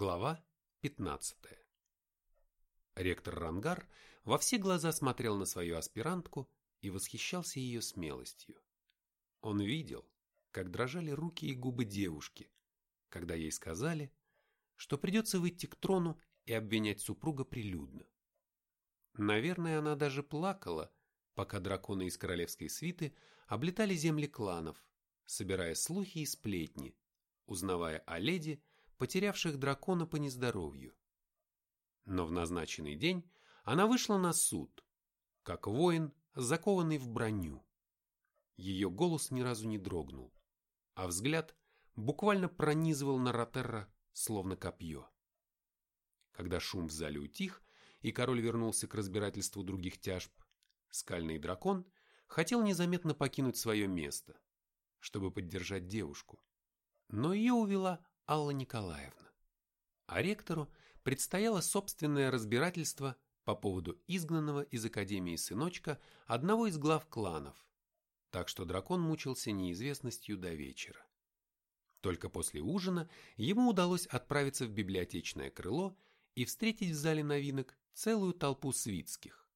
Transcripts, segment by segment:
Глава 15. Ректор Рангар во все глаза смотрел на свою аспирантку и восхищался ее смелостью. Он видел, как дрожали руки и губы девушки, когда ей сказали, что придется выйти к трону и обвинять супруга прилюдно. Наверное, она даже плакала, пока драконы из королевской свиты облетали земли кланов, собирая слухи и сплетни, узнавая о леди, потерявших дракона по нездоровью. Но в назначенный день она вышла на суд, как воин, закованный в броню. Ее голос ни разу не дрогнул, а взгляд буквально пронизывал Наратерра, словно копье. Когда шум в зале утих, и король вернулся к разбирательству других тяжб, скальный дракон хотел незаметно покинуть свое место, чтобы поддержать девушку. Но ее увела Алла Николаевна. А ректору предстояло собственное разбирательство по поводу изгнанного из академии сыночка одного из глав кланов, так что дракон мучился неизвестностью до вечера. Только после ужина ему удалось отправиться в библиотечное крыло и встретить в зале новинок целую толпу свитских.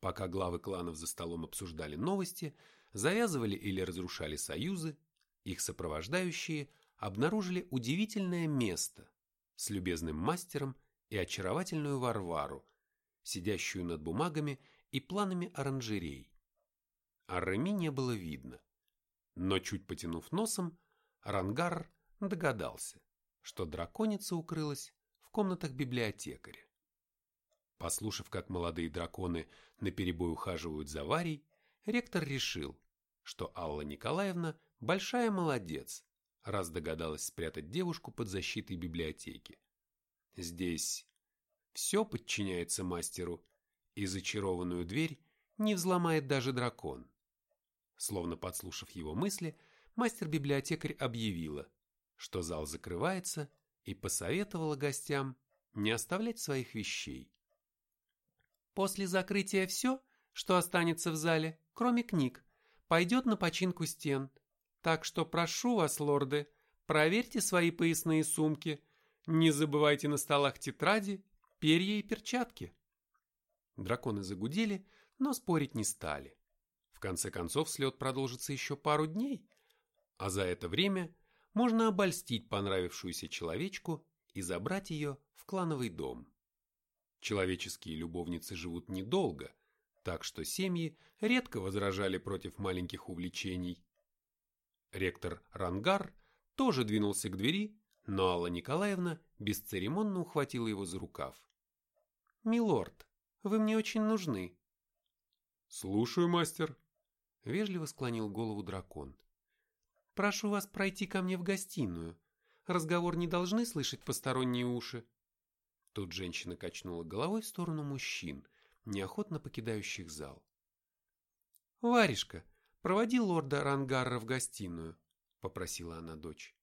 Пока главы кланов за столом обсуждали новости, завязывали или разрушали союзы, их сопровождающие – обнаружили удивительное место с любезным мастером и очаровательную Варвару, сидящую над бумагами и планами оранжерей. А Реми не было видно. Но чуть потянув носом, Рангар догадался, что драконица укрылась в комнатах библиотекаря. Послушав, как молодые драконы наперебой ухаживают за Варей, ректор решил, что Алла Николаевна большая молодец раз догадалась спрятать девушку под защитой библиотеки. Здесь все подчиняется мастеру, и зачарованную дверь не взломает даже дракон. Словно подслушав его мысли, мастер-библиотекарь объявила, что зал закрывается и посоветовала гостям не оставлять своих вещей. После закрытия все, что останется в зале, кроме книг, пойдет на починку стен – так что прошу вас, лорды, проверьте свои поясные сумки. Не забывайте на столах тетради, перья и перчатки. Драконы загудели, но спорить не стали. В конце концов, слет продолжится еще пару дней, а за это время можно обольстить понравившуюся человечку и забрать ее в клановый дом. Человеческие любовницы живут недолго, так что семьи редко возражали против маленьких увлечений. Ректор Рангар тоже двинулся к двери, но Алла Николаевна бесцеремонно ухватила его за рукав. «Милорд, вы мне очень нужны». «Слушаю, мастер», — вежливо склонил голову дракон. «Прошу вас пройти ко мне в гостиную. Разговор не должны слышать посторонние уши». Тут женщина качнула головой в сторону мужчин, неохотно покидающих зал. «Варежка, «Проводи лорда Рангарра в гостиную», — попросила она дочь.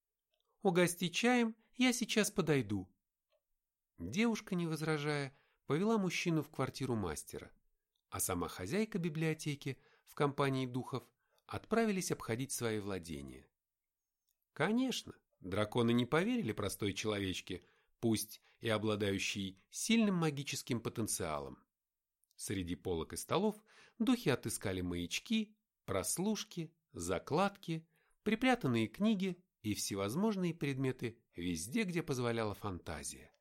«Угости чаем, я сейчас подойду». Девушка, не возражая, повела мужчину в квартиру мастера, а сама хозяйка библиотеки в компании духов отправились обходить свои владения. Конечно, драконы не поверили простой человечке, пусть и обладающей сильным магическим потенциалом. Среди полок и столов духи отыскали маячки, прослушки, закладки, припрятанные книги и всевозможные предметы везде, где позволяла фантазия.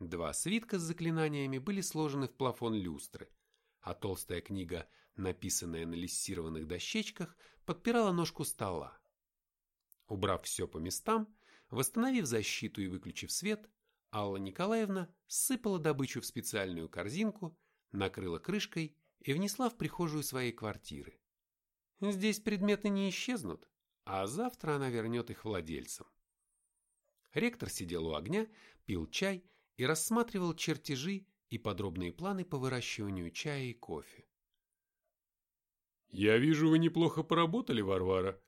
Два свитка с заклинаниями были сложены в плафон люстры, а толстая книга, написанная на лиссированных дощечках, подпирала ножку стола. Убрав все по местам, восстановив защиту и выключив свет, Алла Николаевна сыпала добычу в специальную корзинку, накрыла крышкой и внесла в прихожую своей квартиры. Здесь предметы не исчезнут, а завтра она вернет их владельцам. Ректор сидел у огня, пил чай и рассматривал чертежи и подробные планы по выращиванию чая и кофе. «Я вижу, вы неплохо поработали, Варвара.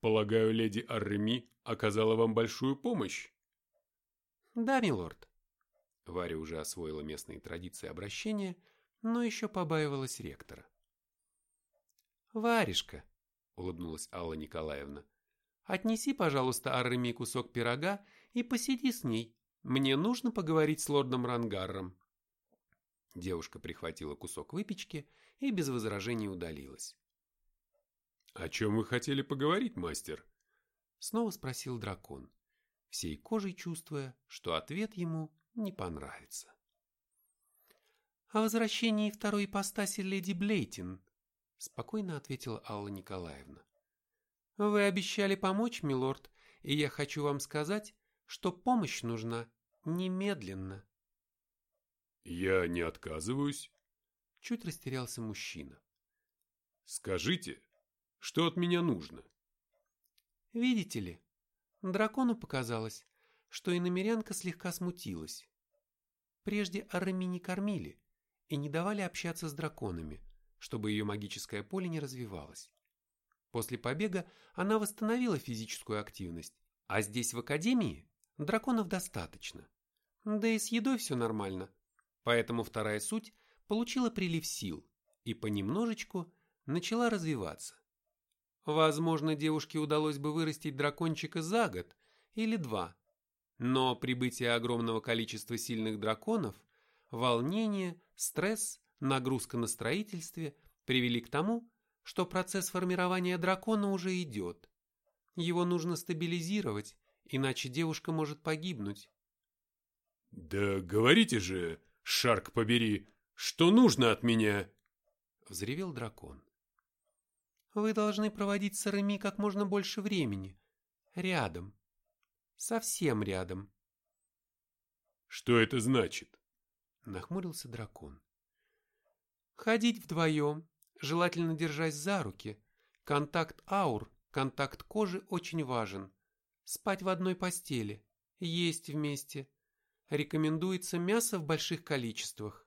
Полагаю, леди Арреми оказала вам большую помощь?» «Да, милорд». Варя уже освоила местные традиции обращения, но еще побаивалась ректора. «Варежка», — улыбнулась Алла Николаевна, — «отнеси, пожалуйста, Арреми кусок пирога и посиди с ней. Мне нужно поговорить с лордом Рангарром». Девушка прихватила кусок выпечки и без возражений удалилась. «О чем вы хотели поговорить, мастер?» Снова спросил дракон, всей кожей чувствуя, что ответ ему не понравится. «О возвращении второй ипостаси леди Блейтин», спокойно ответила Алла Николаевна. «Вы обещали помочь, милорд, и я хочу вам сказать, что помощь нужна немедленно». «Я не отказываюсь», — чуть растерялся мужчина. «Скажите, что от меня нужно?» «Видите ли, дракону показалось, что иномерянка слегка смутилась. Прежде Арами не кормили и не давали общаться с драконами, чтобы ее магическое поле не развивалось. После побега она восстановила физическую активность, а здесь в Академии драконов достаточно. Да и с едой все нормально, Поэтому вторая суть получила прилив сил и понемножечку начала развиваться. Возможно, девушке удалось бы вырастить дракончика за год или два, но прибытие огромного количества сильных драконов, волнение, стресс, нагрузка на строительстве привели к тому, что процесс формирования дракона уже идет. Его нужно стабилизировать, иначе девушка может погибнуть. «Да говорите же!» Шарк побери, что нужно от меня?» Взревел дракон. «Вы должны проводить с Реми как можно больше времени. Рядом. Совсем рядом». «Что это значит?» Нахмурился дракон. «Ходить вдвоем, желательно держась за руки. Контакт аур, контакт кожи очень важен. Спать в одной постели, есть вместе, Рекомендуется мясо в больших количествах.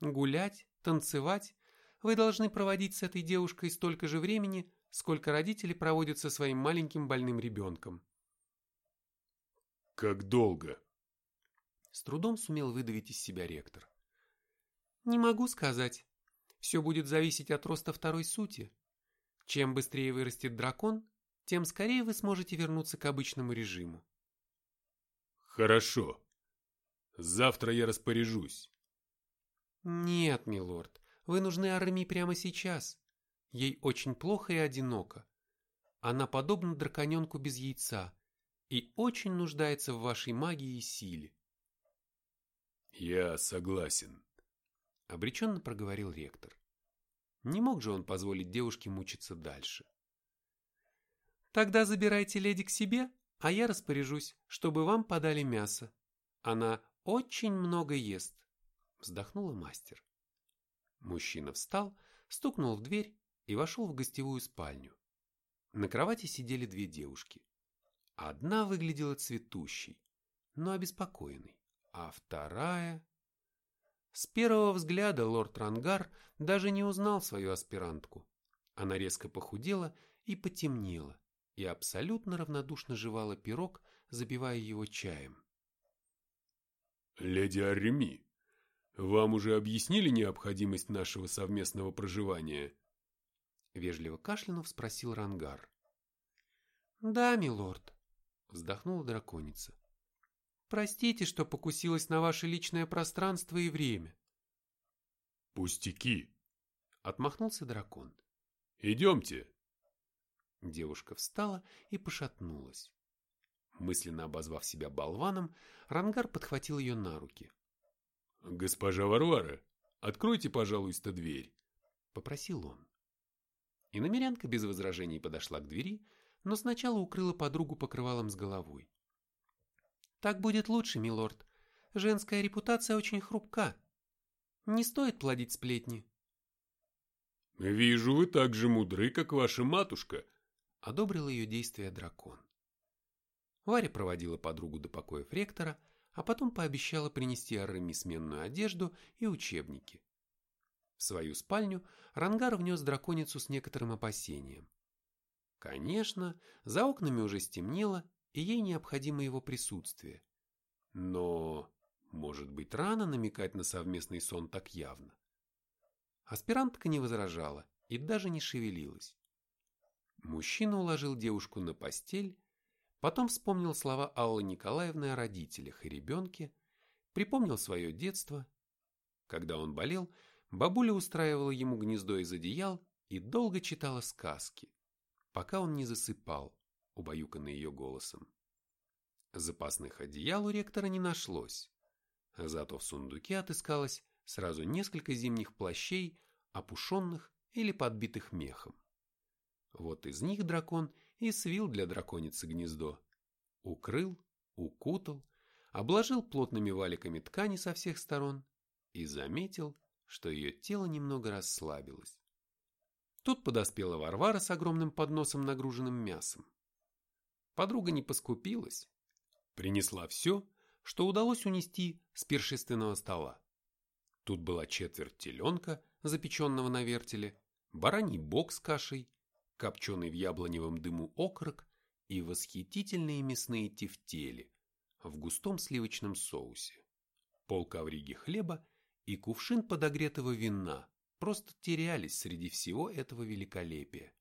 Гулять, танцевать вы должны проводить с этой девушкой столько же времени, сколько родители проводят со своим маленьким больным ребенком. «Как долго?» С трудом сумел выдавить из себя ректор. «Не могу сказать. Все будет зависеть от роста второй сути. Чем быстрее вырастет дракон, тем скорее вы сможете вернуться к обычному режиму». «Хорошо», Завтра я распоряжусь. Нет, милорд, вы нужны Арми прямо сейчас. Ей очень плохо и одиноко. Она подобна драконенку без яйца и очень нуждается в вашей магии и силе. Я согласен, обреченно проговорил ректор. Не мог же он позволить девушке мучиться дальше. Тогда забирайте леди к себе, а я распоряжусь, чтобы вам подали мясо. Она очень много ест», – вздохнула мастер. Мужчина встал, стукнул в дверь и вошел в гостевую спальню. На кровати сидели две девушки. Одна выглядела цветущей, но обеспокоенной, а вторая... С первого взгляда лорд Рангар даже не узнал свою аспирантку. Она резко похудела и потемнела, и абсолютно равнодушно жевала пирог, забивая его чаем. «Леди Арреми, вам уже объяснили необходимость нашего совместного проживания?» Вежливо кашлянув спросил Рангар. «Да, милорд», — вздохнула драконица. «Простите, что покусилась на ваше личное пространство и время». «Пустяки», — отмахнулся дракон. «Идемте». Девушка встала и пошатнулась. Мысленно обозвав себя болваном, Рангар подхватил ее на руки. «Госпожа Варвара, откройте, пожалуйста, дверь», — попросил он. И намерянка без возражений подошла к двери, но сначала укрыла подругу покрывалом с головой. «Так будет лучше, милорд. Женская репутация очень хрупка. Не стоит плодить сплетни». «Вижу, вы так же мудры, как ваша матушка», — одобрил ее действия дракон. Варя проводила подругу до покоев ректора, а потом пообещала принести Арреми сменную одежду и учебники. В свою спальню Рангар внес драконицу с некоторым опасением. Конечно, за окнами уже стемнело, и ей необходимо его присутствие. Но, может быть, рано намекать на совместный сон так явно. Аспирантка не возражала и даже не шевелилась. Мужчина уложил девушку на постель Потом вспомнил слова Аллы Николаевны о родителях и ребенке, припомнил свое детство. Когда он болел, бабуля устраивала ему гнездо из одеял и долго читала сказки, пока он не засыпал, убаюканный ее голосом. Запасных одеял у ректора не нашлось, зато в сундуке отыскалось сразу несколько зимних плащей, опушенных или подбитых мехом. Вот из них дракон и свил для драконицы гнездо. Укрыл, укутал, обложил плотными валиками ткани со всех сторон и заметил, что ее тело немного расслабилось. Тут подоспела Варвара с огромным подносом, нагруженным мясом. Подруга не поскупилась. Принесла все, что удалось унести с пиршественного стола. Тут была четверть теленка, запеченного на вертеле, бараний бок с кашей, копченый в яблоневом дыму окорок и восхитительные мясные тефтели в густом сливочном соусе, пол ковриги хлеба и кувшин подогретого вина просто терялись среди всего этого великолепия.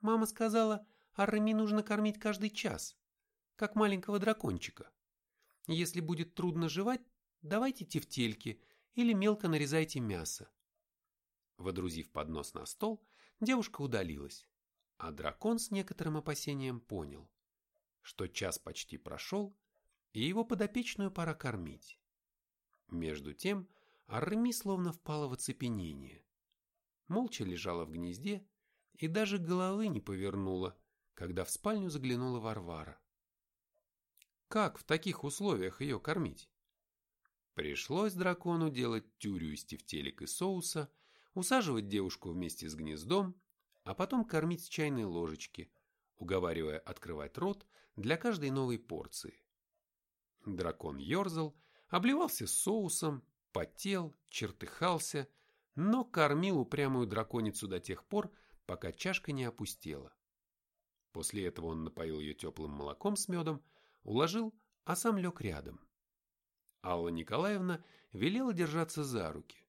Мама сказала, Аррами нужно кормить каждый час, как маленького дракончика. Если будет трудно жевать, давайте тефтельки или мелко нарезайте мясо. Водрузив поднос на стол, девушка удалилась, а дракон с некоторым опасением понял, что час почти прошел, и его подопечную пора кормить. Между тем Арми словно впала в оцепенение. Молча лежала в гнезде и даже головы не повернула, когда в спальню заглянула Варвара. Как в таких условиях ее кормить? Пришлось дракону делать тюрю из тефтелек и соуса, усаживать девушку вместе с гнездом, а потом кормить с чайной ложечки, уговаривая открывать рот для каждой новой порции. Дракон ерзал, обливался соусом, потел, чертыхался, но кормил упрямую драконицу до тех пор, пока чашка не опустела. После этого он напоил ее теплым молоком с медом, уложил, а сам лег рядом. Алла Николаевна велела держаться за руки.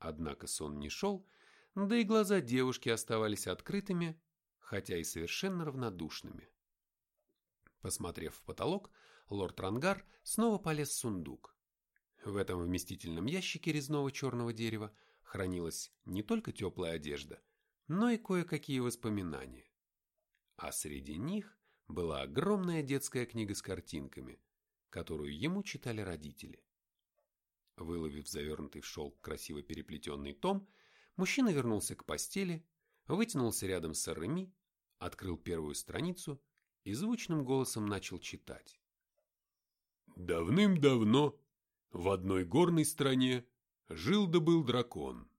Однако сон не шел, да и глаза девушки оставались открытыми, хотя и совершенно равнодушными. Посмотрев в потолок, лорд Рангар снова полез в сундук. В этом вместительном ящике резного черного дерева хранилась не только теплая одежда, но и кое-какие воспоминания. А среди них была огромная детская книга с картинками, которую ему читали родители. Выловив завернутый в шелк красиво переплетенный том, мужчина вернулся к постели, вытянулся рядом с Реми, открыл первую страницу и звучным голосом начал читать. Давным-давно в одной горной стране жил да дракон.